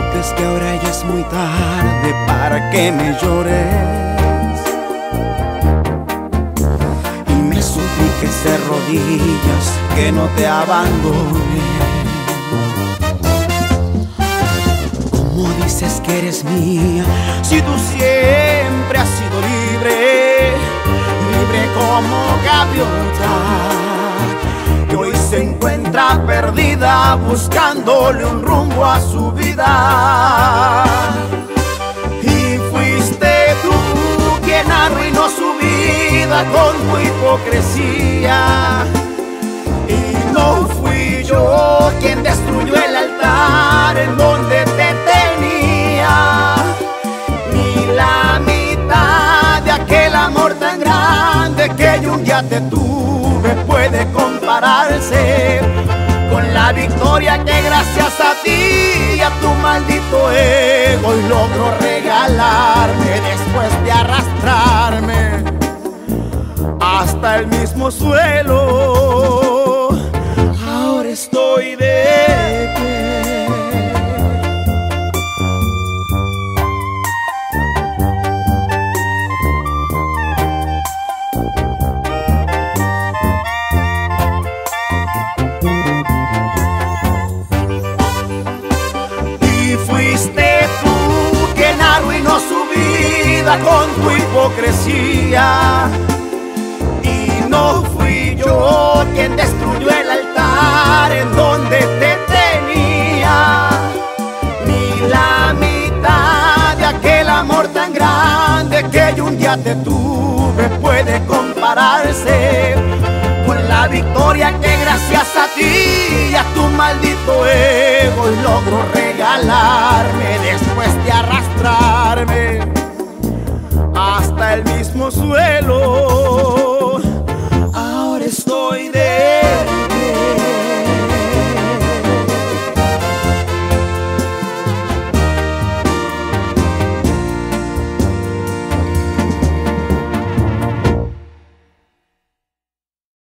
No ves que ahora ya es muy tarde para que me llores y me supliques de rodillas que no te abandone. Como dices que eres mía, si tú siempre has sido libre, libre como gaviota se encuentra perdida buscándole un rumbo a su vida. Y fuiste tú quien arruinó su vida con tu hipocresía. Y no fui yo quien destruyó el altar en donde te tenía. Ni la mitad de aquel amor tan grande que yo un puede compararse con la victoria que gracias a ti y a tu maldito ego logro regalarme después de arrastrarme hasta el mismo suelo. Ahora estoy de con tu hipocresía. Y no fui yo quien destruyó el altar en donde te tenía. Ni la mitad de aquel amor tan grande que yo un día te tuve puede compararse con la victoria que gracias a ti y a tu maldito ego logro regalarme después de arrastrarme hasta